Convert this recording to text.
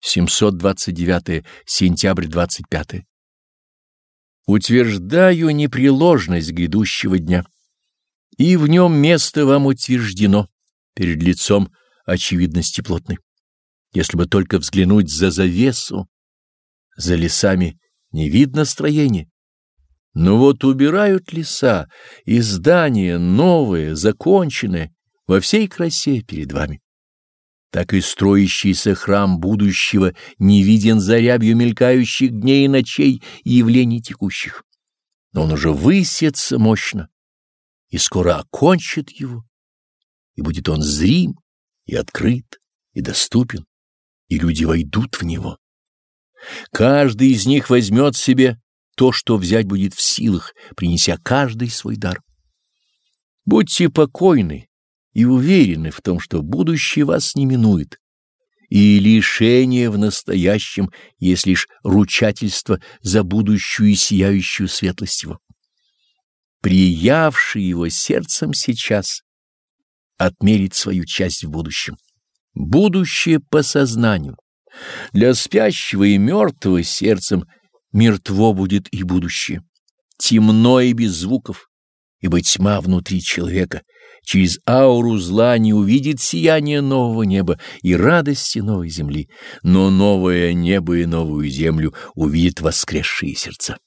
729 сентябрь 25 Утверждаю непреложность грядущего дня, и в нем место вам утверждено перед лицом очевидности плотной. Если бы только взглянуть за завесу, за лесами не видно строения. Но вот убирают леса, и здания новые, законченные, во всей красе перед вами так и строящийся храм будущего не виден за рябью мелькающих дней и ночей и явлений текущих. Но он уже высится мощно, и скоро окончит его, и будет он зрим, и открыт, и доступен, и люди войдут в него. Каждый из них возьмет себе то, что взять будет в силах, принеся каждый свой дар. Будьте покойны и уверены в том, что будущее вас не минует, и лишение в настоящем есть лишь ручательство за будущую и сияющую светлость его. Приявший его сердцем сейчас отмерить свою часть в будущем. Будущее по сознанию. Для спящего и мертвого сердцем мертво будет и будущее. Темно и без звуков, ибо тьма внутри человека — через ауру зла не увидит сияние нового неба и радости новой земли, но новое небо и новую землю увидит воскресшие сердца.